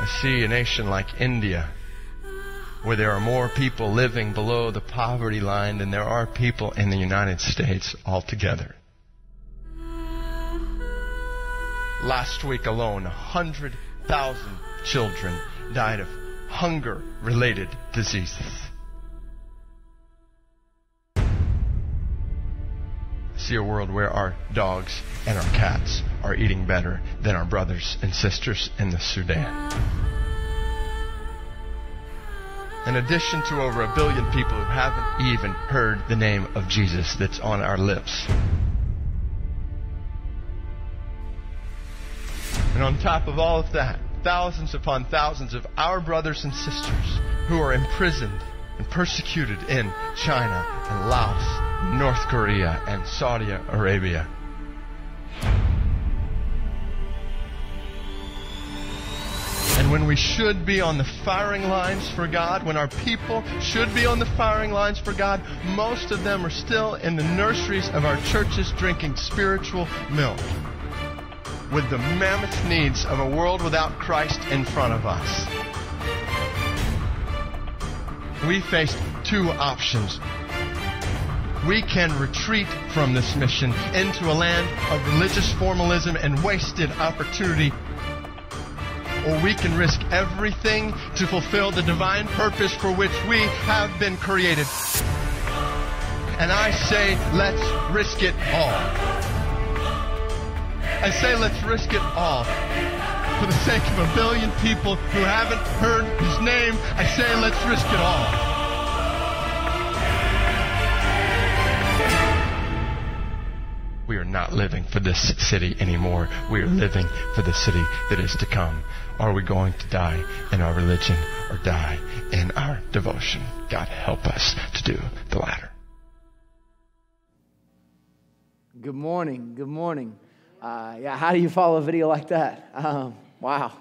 I see a nation like India where there are more people living below the poverty line than there are people in the United States altogether. Last week alone, 100,000 children died of hunger related diseases. See a world where our dogs and our cats are eating better than our brothers and sisters in the Sudan. In addition to over a billion people who haven't even heard the name of Jesus that's on our lips. And on top of all of that, thousands upon thousands of our brothers and sisters who are imprisoned and persecuted in China and Laos, North Korea, and Saudi Arabia. And when we should be on the firing lines for God, when our people should be on the firing lines for God, most of them are still in the nurseries of our churches drinking spiritual milk with the mammoth needs of a world without Christ in front of us. We faced two options. We can retreat from this mission into a land of religious formalism and wasted opportunity or we can risk everything to fulfill the divine purpose for which we have been created. And I say, let's risk it all. I say, let's risk it all. For the sake of a billion people who haven't heard his name, I say, let's risk it all. We are not living for this city anymore. We are living for the city that is to come. Are we going to die in our religion or die in our devotion? God help us to do the latter. Good morning. Good morning. Uh, yeah, how do you follow a video like that? Um, wow.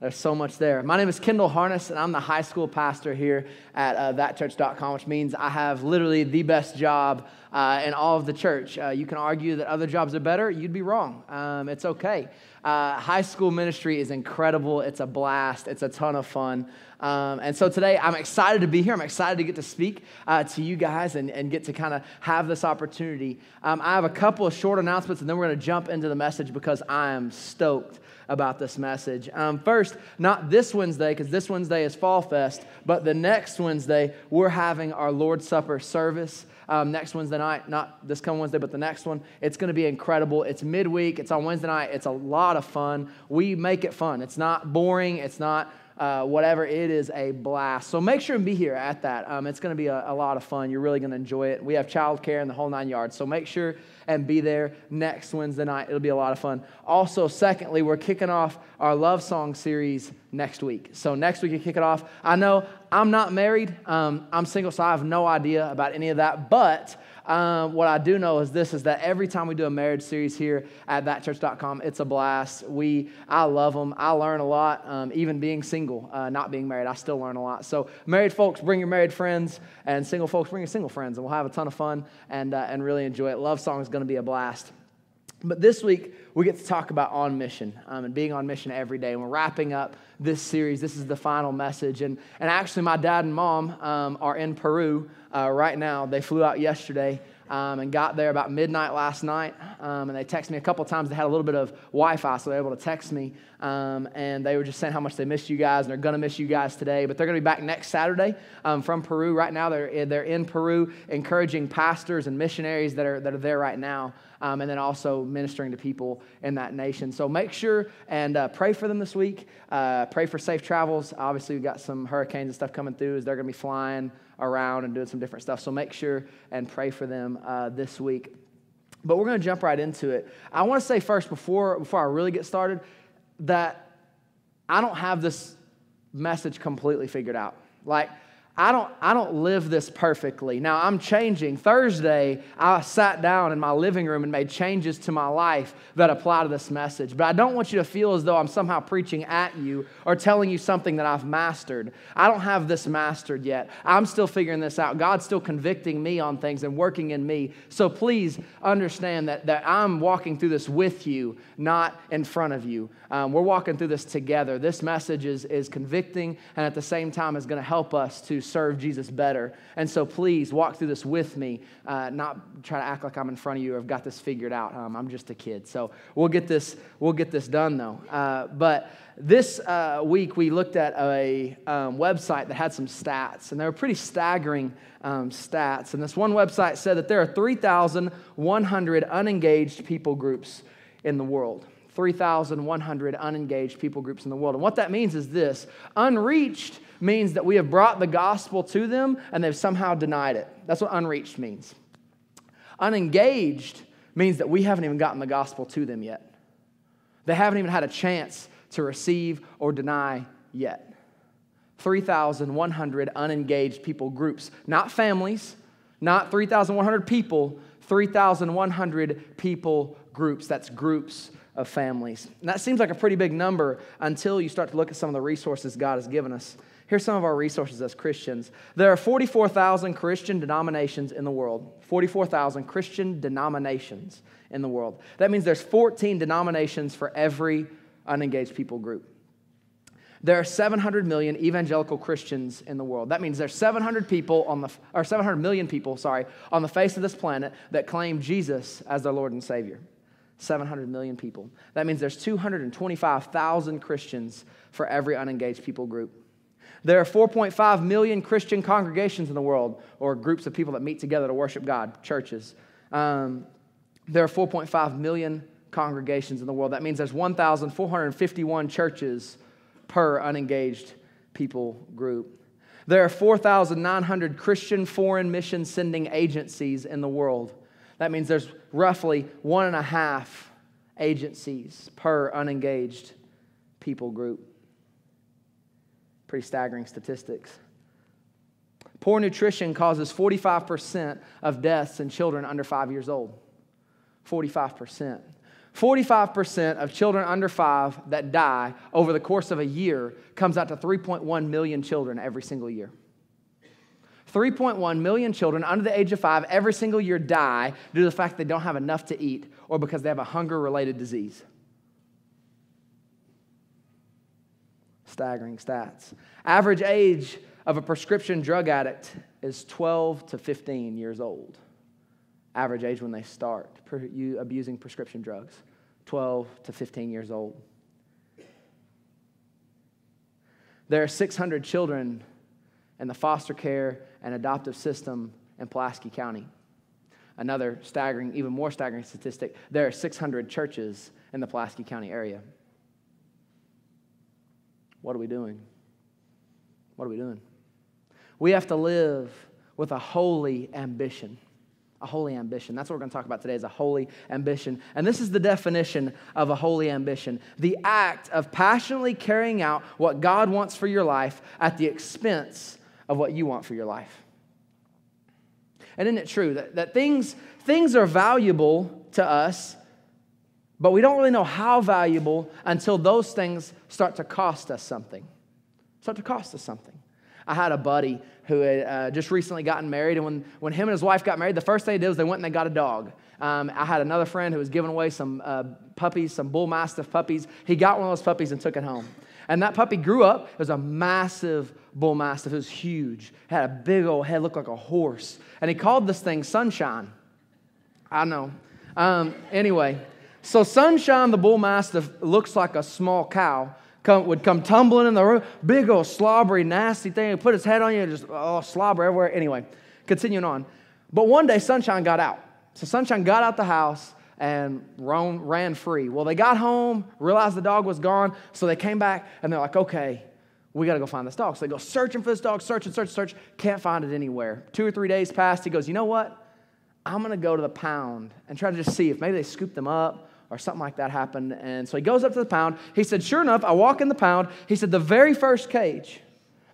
There's so much there. My name is Kendall Harness, and I'm the high school pastor here at uh, thatchurch.com, which means I have literally the best job uh, in all of the church. Uh, you can argue that other jobs are better. You'd be wrong. Um, it's okay. Uh, high school ministry is incredible. It's a blast. It's a ton of fun. Um, and so today I'm excited to be here. I'm excited to get to speak uh, to you guys and, and get to kind of have this opportunity. Um, I have a couple of short announcements, and then we're going to jump into the message because I am stoked about this message. Um, first, not this Wednesday, because this Wednesday is Fall Fest, but the next Wednesday, we're having our Lord's Supper service. Um, next Wednesday night, not this coming Wednesday, but the next one. It's going to be incredible. It's midweek, it's on Wednesday night. It's a lot of fun. We make it fun. It's not boring, it's not uh, whatever. It is a blast. So make sure and be here at that. Um, it's going to be a, a, lot of fun. You're really going to enjoy it. We have childcare in the whole nine yards. So make sure and be there next Wednesday night. It'll be a lot of fun. Also, secondly, we're kicking off our love song series next week. So next week, you kick it off. I know I'm not married, um, I'm single, so I have no idea about any of that, but um, what I do know is this is that every time we do a marriage series here at thatchurch.com, it's a blast. We, I love them. I learn a lot, um, even being single, uh, not being married. I still learn a lot. So, married folks, bring your married friends, and single folks, bring your single friends, and we'll have a ton of fun and, uh, and really enjoy it. Love song is going to be a blast. But this week, we get to talk about on mission um, and being on mission every day. And we're wrapping up this series. This is the final message. And, and actually, my dad and mom um, are in Peru uh, right now. They flew out yesterday um, and got there about midnight last night. Um, and they texted me a couple times. They had a little bit of Wi Fi, so they were able to text me. Um, and they were just saying how much they missed you guys, and they're going to miss you guys today. But they're going to be back next Saturday um, from Peru. Right now, they're, they're in Peru, encouraging pastors and missionaries that are, that are there right now. Um, and then also ministering to people in that nation. So make sure and uh, pray for them this week. Uh, pray for safe travels. Obviously, we've got some hurricanes and stuff coming through as they're going to be flying around and doing some different stuff. So make sure and pray for them uh, this week. But we're going to jump right into it. I want to say first, before, before I really get started, that I don't have this message completely figured out. Like, I don't, I don't live this perfectly. Now, I'm changing. Thursday, I sat down in my living room and made changes to my life that apply to this message. But I don't want you to feel as though I'm somehow preaching at you or telling you something that I've mastered. I don't have this mastered yet. I'm still figuring this out. God's still convicting me on things and working in me. So please understand that, that I'm walking through this with you, not in front of you. Um, we're walking through this together. This message is, is convicting and at the same time is going to help us to serve Jesus better. And so please walk through this with me, uh, not try to act like I'm in front of you I've got this figured out. Um, I'm just a kid. So we'll get this, we'll get this done though. Uh, but this uh, week we looked at a um, website that had some stats, and they were pretty staggering um, stats. And this one website said that there are 3,100 unengaged people groups in the world. 3,100 unengaged people groups in the world. And what that means is this unreached means that we have brought the gospel to them and they've somehow denied it. That's what unreached means. Unengaged means that we haven't even gotten the gospel to them yet. They haven't even had a chance to receive or deny yet. 3,100 unengaged people groups, not families, not 3,100 people, 3,100 people groups. That's groups of families. And that seems like a pretty big number until you start to look at some of the resources God has given us. Here's some of our resources as Christians. There are 44,000 Christian denominations in the world. 44,000 Christian denominations in the world. That means there's 14 denominations for every unengaged people group. There are 700 million evangelical Christians in the world. That means there's 700 people on the or 700 million people, sorry, on the face of this planet that claim Jesus as their Lord and Savior. 700 million people. That means there's 225,000 Christians for every unengaged people group. There are 4.5 million Christian congregations in the world, or groups of people that meet together to worship God, churches. Um, there are 4.5 million congregations in the world. That means there's 1,451 churches per unengaged people group. There are 4,900 Christian foreign mission sending agencies in the world. That means there's roughly one and a half agencies per unengaged people group. Pretty staggering statistics. Poor nutrition causes 45% of deaths in children under five years old. 45%. 45% of children under five that die over the course of a year comes out to 3.1 million children every single year. 3.1 million children under the age of five every single year die due to the fact they don't have enough to eat or because they have a hunger related disease. Staggering stats. Average age of a prescription drug addict is 12 to 15 years old. Average age when they start abusing prescription drugs 12 to 15 years old. There are 600 children in the foster care and adoptive system in Pulaski County. Another staggering, even more staggering statistic there are 600 churches in the Pulaski County area. What are we doing? What are we doing? We have to live with a holy ambition. A holy ambition. That's what we're going to talk about today is a holy ambition. And this is the definition of a holy ambition the act of passionately carrying out what God wants for your life at the expense of what you want for your life. And isn't it true that, that things, things are valuable to us, but we don't really know how valuable until those things start to cost us something? Start to cost us something. I had a buddy who had uh, just recently gotten married, and when, when him and his wife got married, the first thing they did was they went and they got a dog. Um, I had another friend who was giving away some uh, puppies, some bull mastiff puppies. He got one of those puppies and took it home. And that puppy grew up. It was a massive bull mastiff. It was huge. It had a big old head, looked like a horse. And he called this thing Sunshine. I know. Um, anyway, so Sunshine, the bull mastiff, looks like a small cow. Come, would come tumbling in the room, big old slobbery, nasty thing. Put his head on you, and just oh, slobber everywhere. Anyway, continuing on. But one day, Sunshine got out. So Sunshine got out the house and roam, ran free. Well, they got home, realized the dog was gone, so they came back and they're like, okay, we got to go find this dog. So they go searching for this dog, searching, search, search, can't find it anywhere. Two or three days passed. He goes, you know what? I'm going to go to the pound and try to just see if maybe they scooped them up or something like that happened. And so he goes up to the pound. He said, sure enough, I walk in the pound. He said, the very first cage,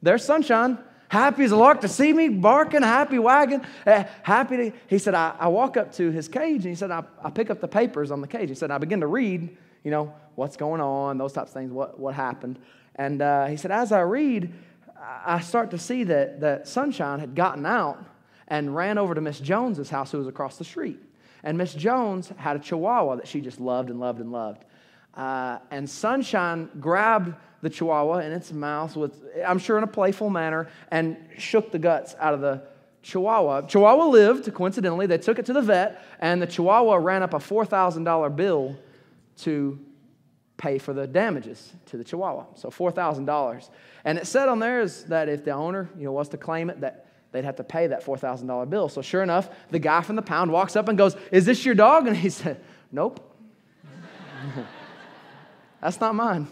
there's Sunshine, happy as a lark to see me, barking, happy, wagging, uh, happy to. He said, I, I, walk up to his cage and he said, I, I pick up the papers on the cage. He said, I begin to read, you know, what's going on, those types of things, what, what happened. And uh, he said, as I read, I start to see that, that Sunshine had gotten out and ran over to Miss Jones's house, who was across the street. And Miss Jones had a chihuahua that she just loved and loved and loved. Uh, and Sunshine grabbed the chihuahua in its mouth with, I'm sure, in a playful manner, and shook the guts out of the chihuahua. Chihuahua lived, coincidentally. They took it to the vet, and the chihuahua ran up a $4,000 bill to pay for the damages to the chihuahua. So $4,000. And it said on there is that if the owner you know, was to claim it, that they'd have to pay that $4,000 bill. So sure enough, the guy from the pound walks up and goes, Is this your dog? And he said, Nope. That's not mine.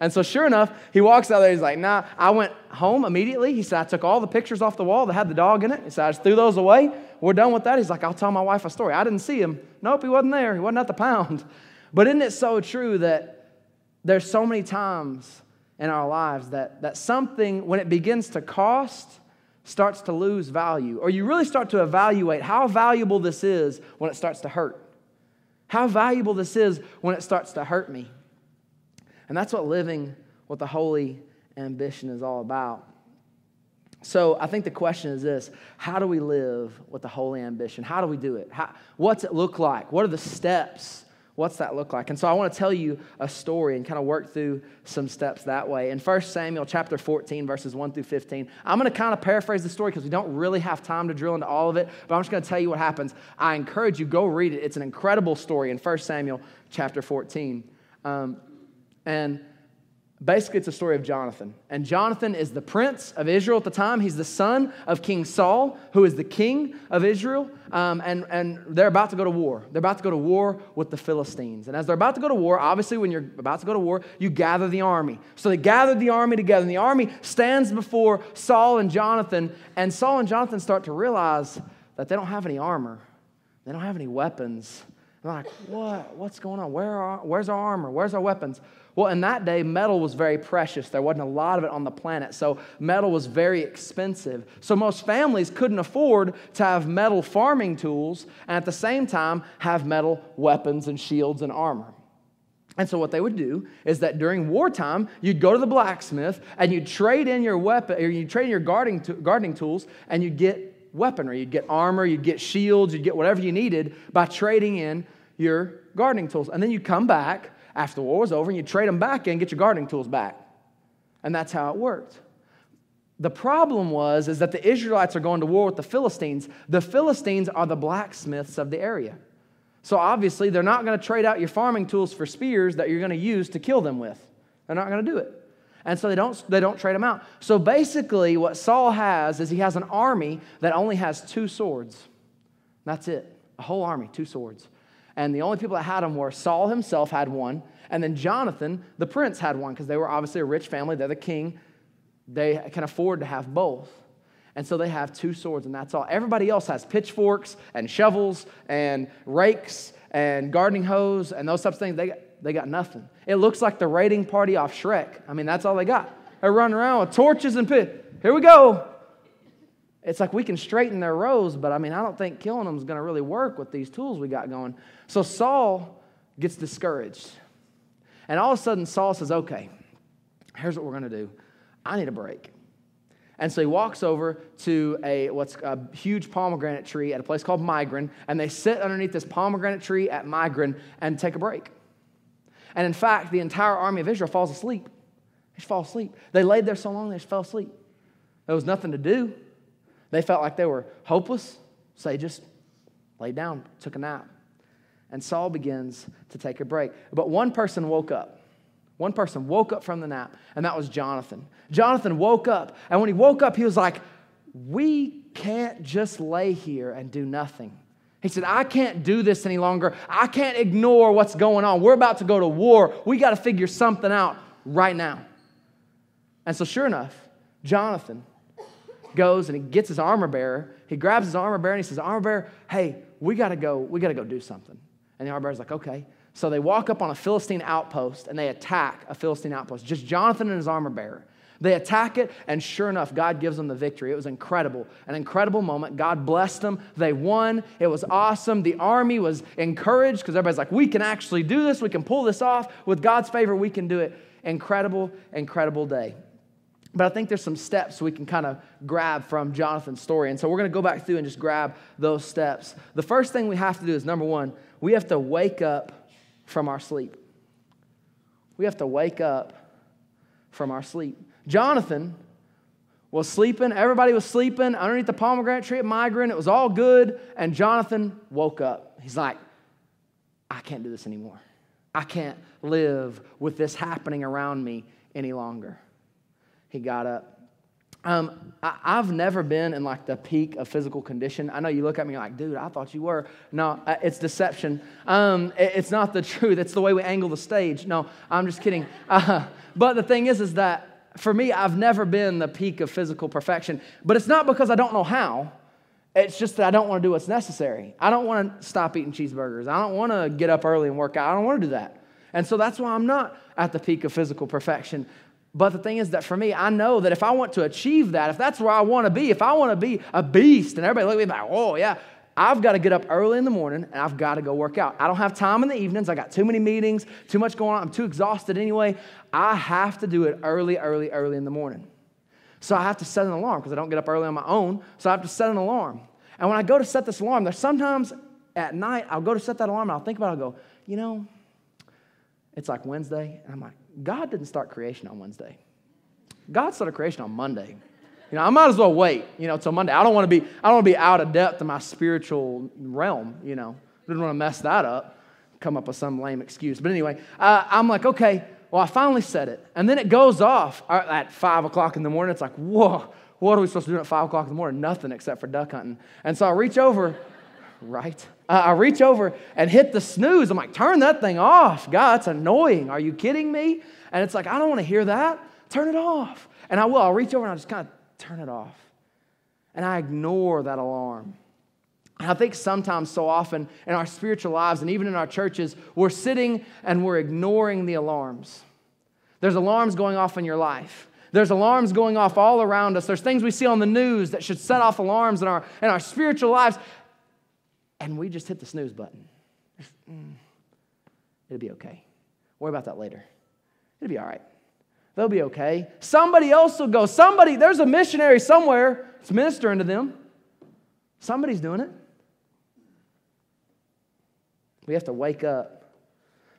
And so, sure enough, he walks out there. He's like, Nah, I went home immediately. He said, I took all the pictures off the wall that had the dog in it. He said, I just threw those away. We're done with that. He's like, I'll tell my wife a story. I didn't see him. Nope, he wasn't there. He wasn't at the pound. But isn't it so true that there's so many times in our lives that, that something, when it begins to cost, starts to lose value, or you really start to evaluate how valuable this is when it starts to hurt. How valuable this is when it starts to hurt me. And that's what living with a holy ambition is all about. So I think the question is this How do we live with a holy ambition? How do we do it? How, what's it look like? What are the steps What's that look like? And so I want to tell you a story and kind of work through some steps that way. In 1 Samuel chapter 14, verses 1 through 15, I'm going to kind of paraphrase the story because we don't really have time to drill into all of it, but I'm just going to tell you what happens. I encourage you, go read it. It's an incredible story in 1 Samuel chapter 14. Um, and Basically, it's a story of Jonathan. And Jonathan is the prince of Israel at the time. He's the son of King Saul, who is the king of Israel. Um, and, and they're about to go to war. They're about to go to war with the Philistines. And as they're about to go to war, obviously, when you're about to go to war, you gather the army. So they gathered the army together. And the army stands before Saul and Jonathan. And Saul and Jonathan start to realize that they don't have any armor, they don't have any weapons. Like, what? What's going on? Where are, where's our armor? Where's our weapons? Well, in that day, metal was very precious. There wasn't a lot of it on the planet, so metal was very expensive. So most families couldn't afford to have metal farming tools and at the same time have metal weapons and shields and armor. And so what they would do is that during wartime, you'd go to the blacksmith and you'd trade in your weapon or you'd trade in your gardening, gardening tools and you'd get weaponry, you'd get armor, you'd get shields, you'd get whatever you needed by trading in your gardening tools. And then you come back after the war was over and you trade them back in, get your gardening tools back. And that's how it worked. The problem was is that the Israelites are going to war with the Philistines. The Philistines are the blacksmiths of the area. So obviously, they're not going to trade out your farming tools for spears that you're going to use to kill them with. They're not going to do it. And so they don't, they don't trade them out. So basically, what Saul has is he has an army that only has two swords. That's it. A whole army, two swords. And the only people that had them were Saul himself had one, and then Jonathan, the prince, had one because they were obviously a rich family. They're the king. They can afford to have both. And so they have two swords, and that's all. Everybody else has pitchforks and shovels and rakes and gardening hoes and those types of things. They got, they got nothing. It looks like the raiding party off Shrek. I mean, that's all they got. They're running around with torches and pit. Here we go. It's like we can straighten their rows, but I mean, I don't think killing them is going to really work with these tools we got going. So Saul gets discouraged. And all of a sudden, Saul says, Okay, here's what we're going to do. I need a break. And so he walks over to a what's a huge pomegranate tree at a place called Migron, and they sit underneath this pomegranate tree at Migron and take a break. And in fact, the entire army of Israel falls asleep. They just fall asleep. They laid there so long they just fell asleep. There was nothing to do. They felt like they were hopeless, so they just laid down, took a nap. And Saul begins to take a break. But one person woke up. One person woke up from the nap, and that was Jonathan. Jonathan woke up, and when he woke up, he was like, We can't just lay here and do nothing. He said, I can't do this any longer. I can't ignore what's going on. We're about to go to war. We got to figure something out right now. And so, sure enough, Jonathan goes and he gets his armor bearer. He grabs his armor bearer and he says, Armor bearer, hey, we got to go. We got to go do something. And the armor bearer's like, okay. So they walk up on a Philistine outpost and they attack a Philistine outpost. Just Jonathan and his armor bearer. They attack it, and sure enough, God gives them the victory. It was incredible, an incredible moment. God blessed them. They won. It was awesome. The army was encouraged because everybody's like, we can actually do this. We can pull this off. With God's favor, we can do it. Incredible, incredible day. But I think there's some steps we can kind of grab from Jonathan's story. And so we're going to go back through and just grab those steps. The first thing we have to do is number one, we have to wake up from our sleep. We have to wake up from our sleep. Jonathan was sleeping. Everybody was sleeping underneath the pomegranate tree at Migron. It was all good. And Jonathan woke up. He's like, I can't do this anymore. I can't live with this happening around me any longer. He got up. Um, I, have never been in like the peak of physical condition. I know you look at me like, dude, I thought you were. No, uh, it's deception. Um, it, it's not the truth. It's the way we angle the stage. No, I'm just kidding. Uh, but the thing is, is that for me, I've never been the peak of physical perfection. But it's not because I don't know how. It's just that I don't want to do what's necessary. I don't want to stop eating cheeseburgers. I don't want to get up early and work out. I don't want to do that. And so that's why I'm not at the peak of physical perfection. But the thing is that for me, I know that if I want to achieve that, if that's where I want to be, if I want to be a beast, and everybody look at me like, oh, yeah, I've got to get up early in the morning and I've got to go work out. I don't have time in the evenings. I got too many meetings, too much going on. I'm too exhausted anyway. I have to do it early, early, early in the morning. So I have to set an alarm because I don't get up early on my own. So I have to set an alarm. And when I go to set this alarm, there's sometimes at night I'll go to set that alarm and I'll think about it. I'll go, you know, it's like Wednesday. And I'm like, God didn't start creation on Wednesday. God started creation on Monday. You know, I might as well wait, you know, till Monday. I don't want to be, I don't want to be out of depth in my spiritual realm, you know. Didn't want to mess that up, come up with some lame excuse. But anyway, uh, I'm like, okay, well, I finally said it. And then it goes off at five o'clock in the morning. It's like, whoa, what are we supposed to do at five o'clock in the morning? Nothing except for duck hunting. And so I reach over, right? I reach over and hit the snooze. I'm like, turn that thing off. God, it's annoying. Are you kidding me? And it's like, I don't want to hear that. Turn it off. And I will. I'll reach over and I'll just kind of turn it off. And I ignore that alarm. And I think sometimes, so often in our spiritual lives and even in our churches, we're sitting and we're ignoring the alarms. There's alarms going off in your life. There's alarms going off all around us. There's things we see on the news that should set off alarms in our, in our spiritual lives. And we just hit the snooze button. Mm, it'll be okay. Worry about that later. It'll be all right. They'll be okay. Somebody else will go. Somebody, there's a missionary somewhere that's ministering to them. Somebody's doing it. We have to wake up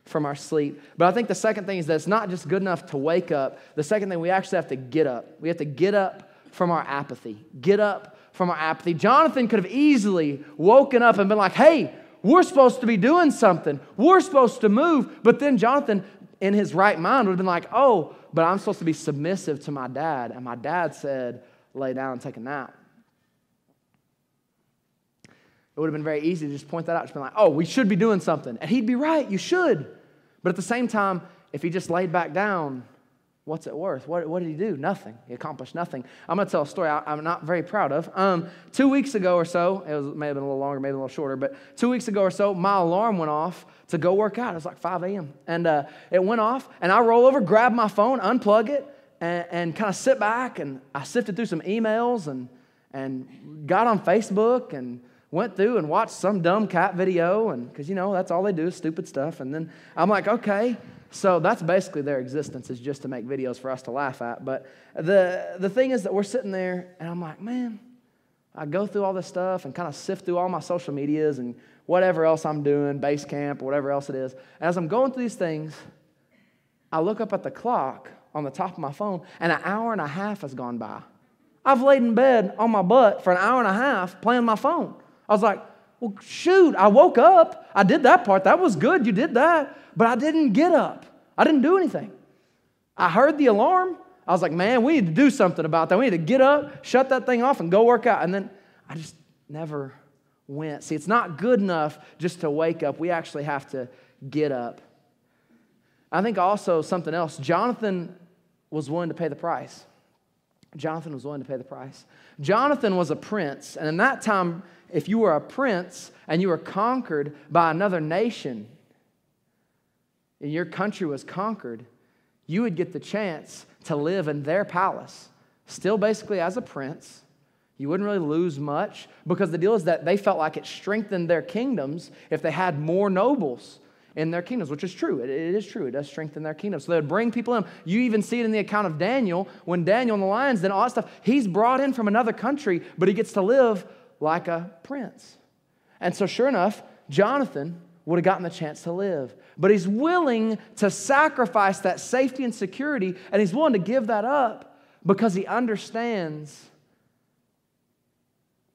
from our sleep. But I think the second thing is that it's not just good enough to wake up. The second thing, we actually have to get up. We have to get up from our apathy. Get up from our apathy. Jonathan could have easily woken up and been like, hey, we're supposed to be doing something. We're supposed to move. But then Jonathan, in his right mind, would have been like, oh, but I'm supposed to be submissive to my dad. And my dad said, lay down and take a nap. It would have been very easy to just point that out, just be like, oh, we should be doing something. And he'd be right, you should. But at the same time, if he just laid back down, what's it worth? What, what did he do? Nothing. He accomplished nothing. I'm going to tell a story I, am not very proud of. Um, two weeks ago or so, it was, may have been a little longer, maybe a little shorter, but two weeks ago or so, my alarm went off to go work out. It was like 5 a.m. And uh, it went off, and I roll over, grab my phone, unplug it, and, and kind of sit back. And I sifted through some emails and, and got on Facebook and went through and watched some dumb cat video. And because, you know, that's all they do is stupid stuff. And then I'm like, okay. So that's basically their existence is just to make videos for us to laugh at. But the, the thing is that we're sitting there, and I'm like, man, I go through all this stuff and kind of sift through all my social medias and whatever else I'm doing, base camp, or whatever else it is. As I'm going through these things, I look up at the clock on the top of my phone, and an hour and a half has gone by. I've laid in bed on my butt for an hour and a half playing my phone. I was like, well, shoot, I woke up. I did that part. That was good. You did that. But I didn't get up. I didn't do anything. I heard the alarm. I was like, man, we need to do something about that. We need to get up, shut that thing off, and go work out. And then I just never went. See, it's not good enough just to wake up. We actually have to get up. I think also something else. Jonathan was willing to pay the price. Jonathan was willing to pay the price. Jonathan was a prince, and in that time, if you were a prince and you were conquered by another nation, and your country was conquered, you would get the chance to live in their palace, still basically as a prince. You wouldn't really lose much because the deal is that they felt like it strengthened their kingdoms if they had more nobles in their kingdoms, which is true. It, it is true. It does strengthen their kingdoms. So they would bring people in. You even see it in the account of Daniel when Daniel and the lions, then all that stuff, he's brought in from another country, but he gets to live like a prince. And so, sure enough, Jonathan would have gotten the chance to live. But he's willing to sacrifice that safety and security, and he's willing to give that up because he understands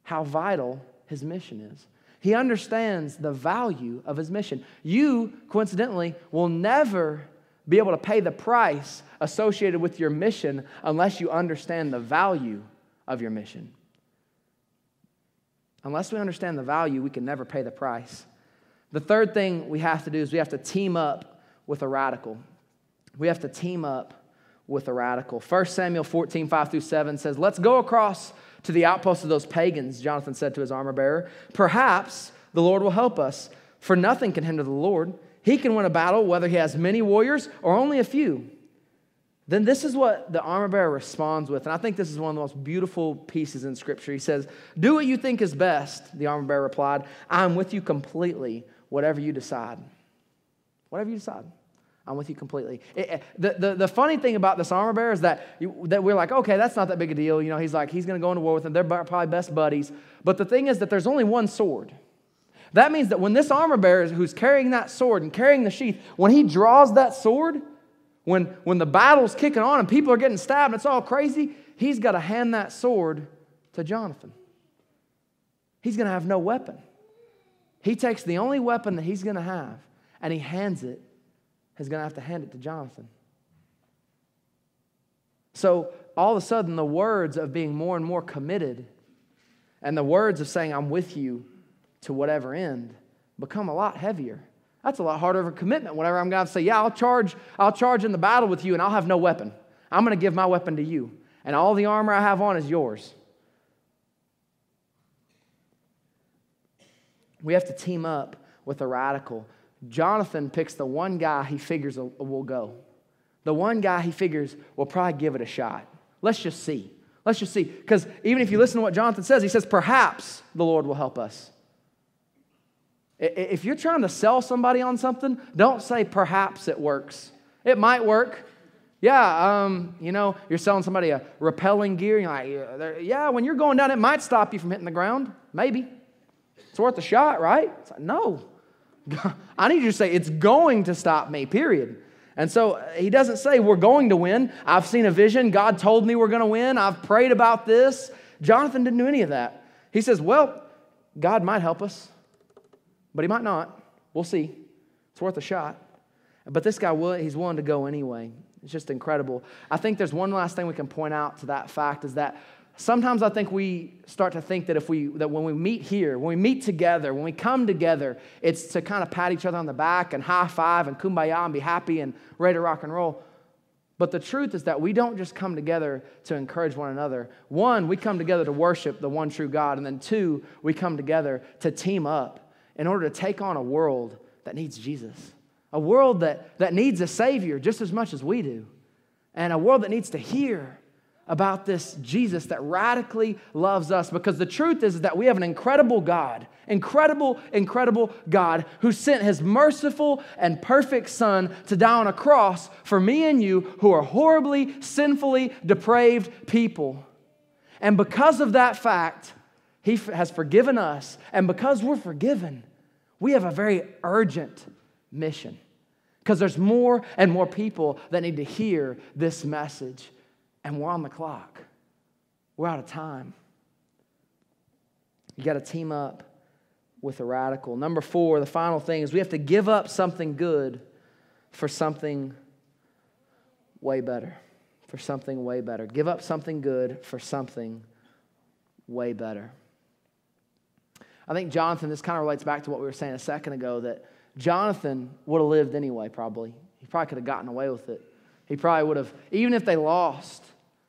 how vital his mission is. He understands the value of his mission. You, coincidentally, will never be able to pay the price associated with your mission unless you understand the value of your mission. Unless we understand the value, we can never pay the price. The third thing we have to do is we have to team up with a radical. We have to team up with a radical. 1 Samuel 14, 5 through 7 says, Let's go across to the outpost of those pagans, Jonathan said to his armor bearer. Perhaps the Lord will help us, for nothing can hinder the Lord. He can win a battle whether he has many warriors or only a few. Then this is what the armor bearer responds with. And I think this is one of the most beautiful pieces in Scripture. He says, Do what you think is best, the armor bearer replied. I'm with you completely, whatever you decide. Whatever you decide. I'm with you completely. It, the, the, the funny thing about this armor bearer is that, you, that we're like, okay, that's not that big a deal. You know, he's like, he's going to go into war with them. They're probably best buddies. But the thing is that there's only one sword. That means that when this armor bearer who's carrying that sword and carrying the sheath, when he draws that sword, when, when the battle's kicking on and people are getting stabbed and it's all crazy, he's got to hand that sword to Jonathan. He's going to have no weapon. He takes the only weapon that he's going to have and he hands it, he's going to have to hand it to Jonathan. So all of a sudden, the words of being more and more committed and the words of saying, I'm with you to whatever end become a lot heavier. That's a lot harder of a commitment whenever I'm going to say, Yeah, I'll charge, I'll charge in the battle with you and I'll have no weapon. I'm going to give my weapon to you. And all the armor I have on is yours. We have to team up with a radical Jonathan picks the one guy he figures will go. The one guy he figures will probably give it a shot. Let's just see. Let's just see. Because even if you listen to what Jonathan says, he says, perhaps the Lord will help us. If you're trying to sell somebody on something, don't say perhaps it works. It might work. Yeah, um, you know, you're selling somebody a rappelling gear. You're like, yeah, when you're going down, it might stop you from hitting the ground. Maybe. It's worth a shot, right? Like, no, I need you to say, it's going to stop me, period. And so uh, he doesn't say, we're going to win. I've seen a vision. God told me we're going to win. I've prayed about this. Jonathan didn't do any of that. He says, well, God might help us, but he might not. We'll see. It's worth a shot. But this guy, he's willing to go anyway. It's just incredible. I think there's one last thing we can point out to that fact is that sometimes I think we start to think that if we that when we meet here, when we meet together, when we come together, it's to kind of pat each other on the back and high five and kumbaya and be happy and ready to rock and roll. But the truth is that we don't just come together to encourage one another. One, we come together to worship the one true God, and then two, we come together to team up in order to take on a world that needs Jesus. A world that, that needs a Savior just as much as we do. And a world that needs to hear about this Jesus that radically loves us because the truth is that we have an incredible God, incredible, incredible God who sent his merciful and perfect Son to die on a cross for me and you who are horribly, sinfully depraved people. And because of that fact, he has forgiven us. And because we're forgiven, we have a very urgent mission because there's more and more people that need to hear this message and we're on the clock. We're out of time. You got to team up with a radical. Number four, the final thing is we have to give up something good for something way better. For something way better. Give up something good for something way better. I think Jonathan, this kind of relates back to what we were saying a second ago that Jonathan would have lived anyway, probably. He probably could have gotten away with it. He probably would have, even if they lost,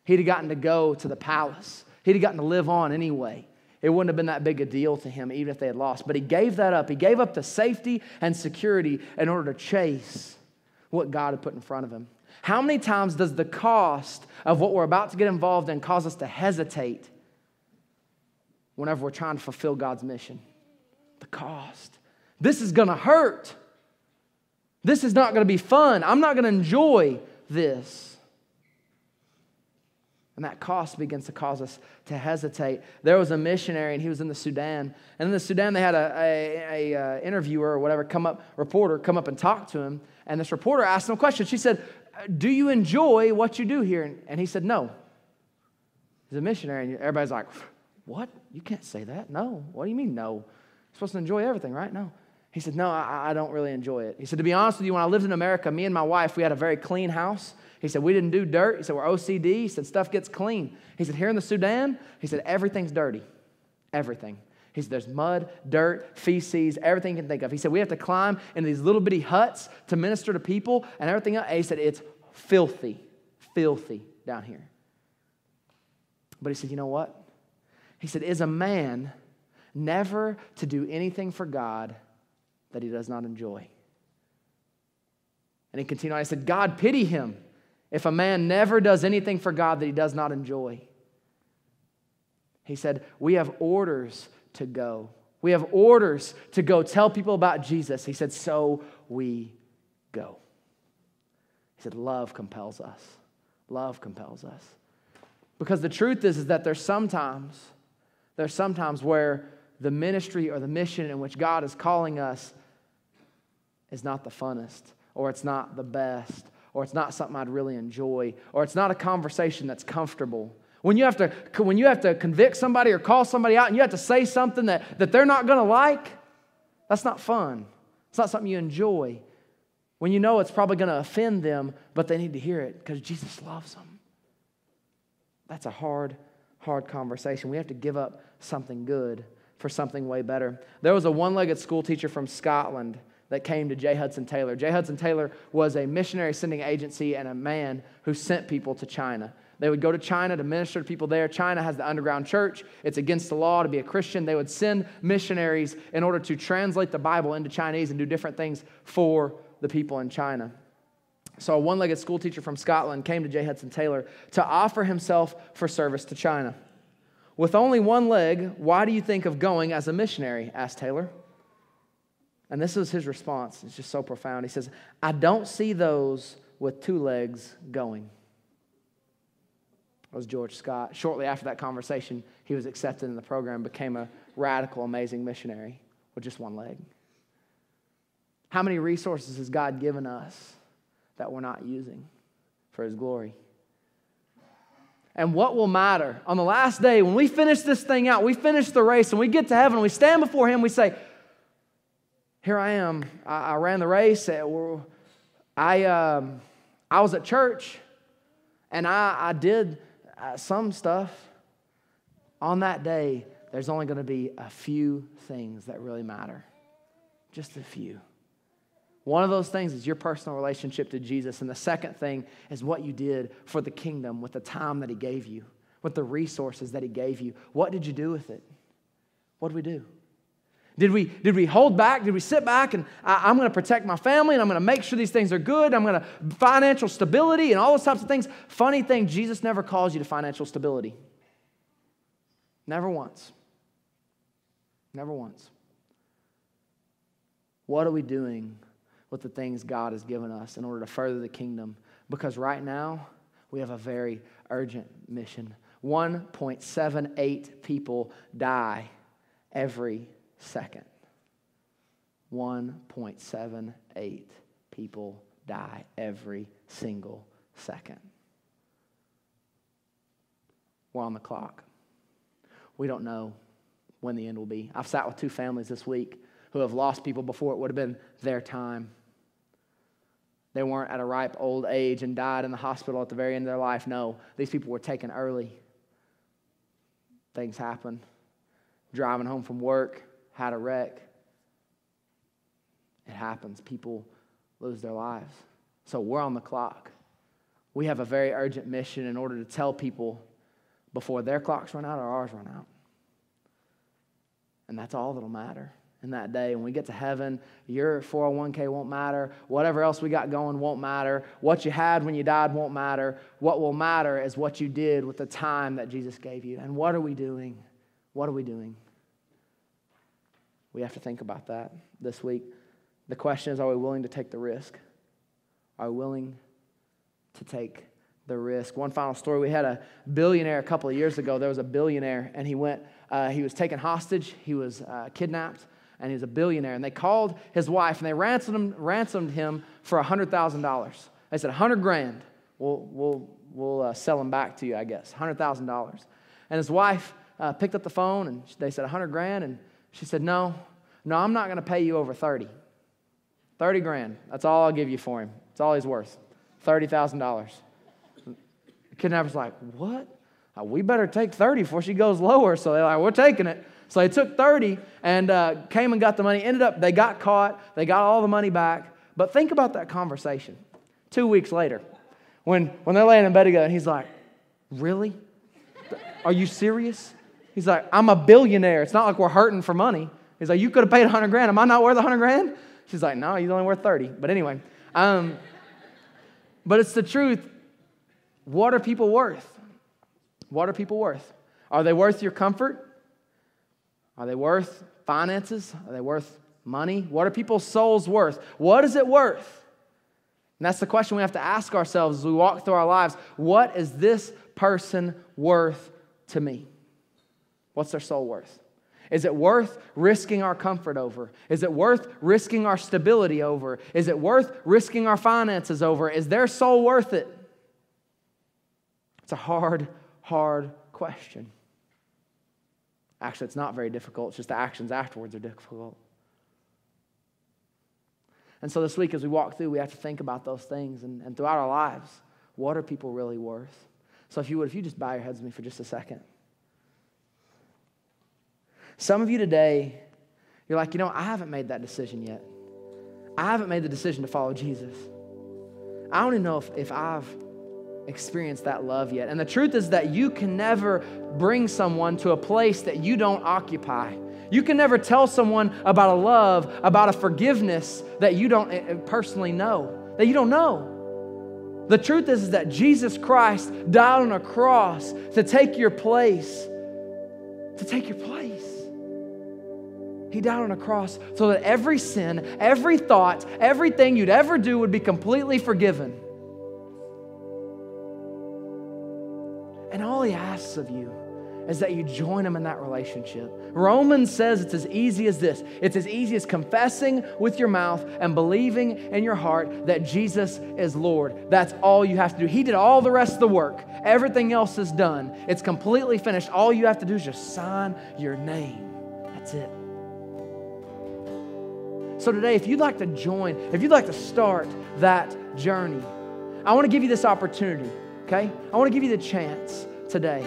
He'd have gotten to go to the palace. He'd have gotten to live on anyway. It wouldn't have been that big a deal to him, even if they had lost. But he gave that up. He gave up the safety and security in order to chase what God had put in front of him. How many times does the cost of what we're about to get involved in cause us to hesitate whenever we're trying to fulfill God's mission? The cost. This is going to hurt. This is not going to be fun. I'm not going to enjoy this. And that cost begins to cause us to hesitate. There was a missionary, and he was in the Sudan. And in the Sudan, they had a, a, a, uh, interviewer or whatever come up, reporter come up and talk to him. And this reporter asked him a question. She said, "Do you enjoy what you do here?" And he said, "No." He's a missionary, and everybody's like, "What? You can't say that. No. What do you mean no? You're supposed to enjoy everything, right? No." He said, No, I, I don't really enjoy it. He said, To be honest with you, when I lived in America, me and my wife, we had a very clean house. He said, We didn't do dirt. He said, We're OCD. He said, Stuff gets clean. He said, Here in the Sudan, he said, Everything's dirty. Everything. He said, There's mud, dirt, feces, everything you can think of. He said, We have to climb into these little bitty huts to minister to people and everything else. And he said, It's filthy, filthy down here. But he said, You know what? He said, Is a man never to do anything for God that he does not enjoy? And he continued on. I said, God, pity him if a man never does anything for God that he does not enjoy. He said, We have orders to go. We have orders to go tell people about Jesus. He said, So we go. He said, Love compels us. Love compels us. Because the truth is, is that there's sometimes, there's sometimes where the ministry or the mission in which God is calling us is not the funnest, or it's not the best, or it's not something I'd really enjoy, or it's not a conversation that's comfortable. When you have to, when you have to convict somebody or call somebody out and you have to say something that, that they're not going to like, that's not fun. It's not something you enjoy. When you know it's probably going to offend them, but they need to hear it because Jesus loves them. That's a hard, hard conversation. We have to give up something good for something way better. There was a one legged school teacher from Scotland that came to J. Hudson Taylor. J. Hudson Taylor was a missionary sending agency and a man who sent people to China. They would go to China to minister to people there. China has the underground church. It's against the law to be a Christian. They would send missionaries in order to translate the Bible into Chinese and do different things for the people in China. So, a one legged school teacher from Scotland came to J. Hudson Taylor to offer himself for service to China. With only one leg, why do you think of going as a missionary? asked Taylor. And this is his response. It's just so profound. He says, I don't see those with two legs going. That was George Scott. Shortly after that conversation, he was accepted in the program, became a radical, amazing missionary with just one leg. How many resources has God given us that we're not using for his glory? And what will matter on the last day when we finish this thing out, we finish the race, and we get to heaven, we stand before him, we say, here I am. I, I ran the race. I, um, I was at church and I, I did uh, some stuff. On that day, there's only going to be a few things that really matter. Just a few. One of those things is your personal relationship to Jesus. And the second thing is what you did for the kingdom with the time that He gave you, with the resources that He gave you. What did you do with it? What did we do? Did we, did we hold back? Did we sit back and I, am going to protect my family and I'm going to make sure these things are good? I'm going to financial stability and all those types of things. Funny thing, Jesus never calls you to financial stability. Never once. Never once. What are we doing with the things God has given us in order to further the kingdom? Because right now, we have a very urgent mission. 1.78 people die every second. 1.78 people die every single second. We're on the clock. We don't know when the end will be. I've sat with two families this week who have lost people before it would have been their time. They weren't at a ripe old age and died in the hospital at the very end of their life. No, these people were taken early. Things happen. Driving home from work, had a wreck. It happens. People lose their lives. So we're on the clock. We have a very urgent mission in order to tell people before their clocks run out or ours run out. And that's all that'll matter in that day. When we get to heaven, your 401k won't matter. Whatever else we got going won't matter. What you had when you died won't matter. What will matter is what you did with the time that Jesus gave you. And what are we doing? What are we doing? We have to think about that this week. The question is are we willing to take the risk? Are we willing to take the risk? One final story we had a billionaire a couple of years ago. There was a billionaire, and he went, uh, he was taken hostage, he was uh, kidnapped and he was a billionaire. And they called his wife and they ransomed him, ransomed him for $100,000. They said, 100 grand. We'll, we'll, we'll uh, sell him back to you, I guess. $100,000. And his wife uh, picked up the phone and they said, 100 grand. And she said, No, no, I'm not going to pay you over 30. 30 grand. That's all I'll give you for him. It's all he's worth. $30,000. The kidnapper's like, What? Uh, we better take 30 before she goes lower. So they're like, We're taking it. So they took 30 and uh, came and got the money. Ended up, they got caught. They got all the money back. But think about that conversation two weeks later when, when they're laying in bed together and he's like, Really? Are you serious? He's like, I'm a billionaire. It's not like we're hurting for money. He's like, You could have paid 100 grand. Am I not worth 100 grand? She's like, No, he's only worth 30. But anyway, um, but it's the truth. What are people worth? What are people worth? Are they worth your comfort? Are they worth finances? Are they worth money? What are people's souls worth? What is it worth? And that's the question we have to ask ourselves as we walk through our lives. What is this person worth to me? What's their soul worth? Is it worth risking our comfort over? Is it worth risking our stability over? Is it worth risking our finances over? Is their soul worth it? It's a hard, hard question. Actually, it's not very difficult, it's just the actions afterwards are difficult. And so this week, as we walk through, we have to think about those things. And, and throughout our lives, what are people really worth? So if you would, if you just bow your heads with me for just a second. Some of you today, you're like, you know, I haven't made that decision yet. I haven't made the decision to follow Jesus. I don't even know if, if I've experienced that love yet. And the truth is that you can never bring someone to a place that you don't occupy. You can never tell someone about a love, about a forgiveness that you don't eh, eh, personally know, that you don't know. The truth is, is that Jesus Christ died on a cross to take your place, to take your place. He died on a cross so that every sin, every thought, everything you'd ever do would be completely forgiven. And all he asks of you is that you join him in that relationship. Romans says it's as easy as this it's as easy as confessing with your mouth and believing in your heart that Jesus is Lord. That's all you have to do. He did all the rest of the work, everything else is done. It's completely finished. All you have to do is just sign your name. That's it. So, today, if you'd like to join, if you'd like to start that journey, I want to give you this opportunity okay? I want to give you the chance today.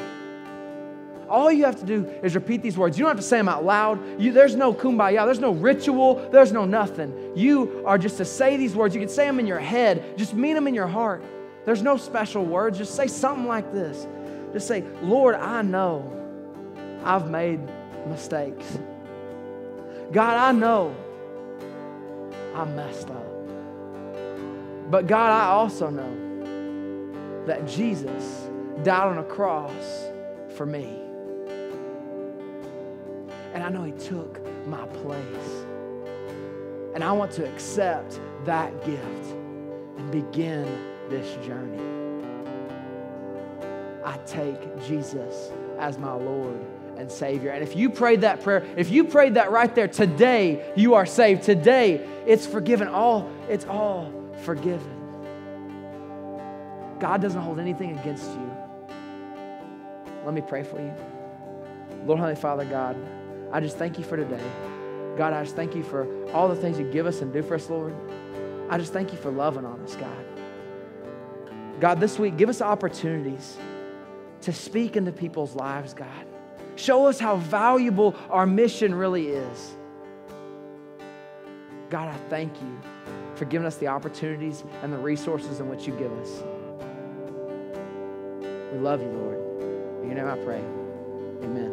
All you have to do is repeat these words. You don't have to say them out loud. You, there's no kumbaya, there's no ritual, there's no nothing. You are just to say these words. You can say them in your head, just mean them in your heart. There's no special words. Just say something like this. Just say, Lord, I know I've made mistakes. God, I know I messed up. But God, I also know that Jesus died on a cross for me. And I know He took my place. And I want to accept that gift and begin this journey. I take Jesus as my Lord and Savior. And if you prayed that prayer, if you prayed that right there, today you are saved. Today it's forgiven. All it's all forgiven. God doesn't hold anything against you. Let me pray for you. Lord, Holy Father, God, I just thank you for today. God, I just thank you for all the things you give us and do for us, Lord. I just thank you for loving on us, God. God, this week, give us opportunities to speak into people's lives, God. Show us how valuable our mission really is. God, I thank you for giving us the opportunities and the resources in which you give us. We love you, Lord. In your name I pray. Amen.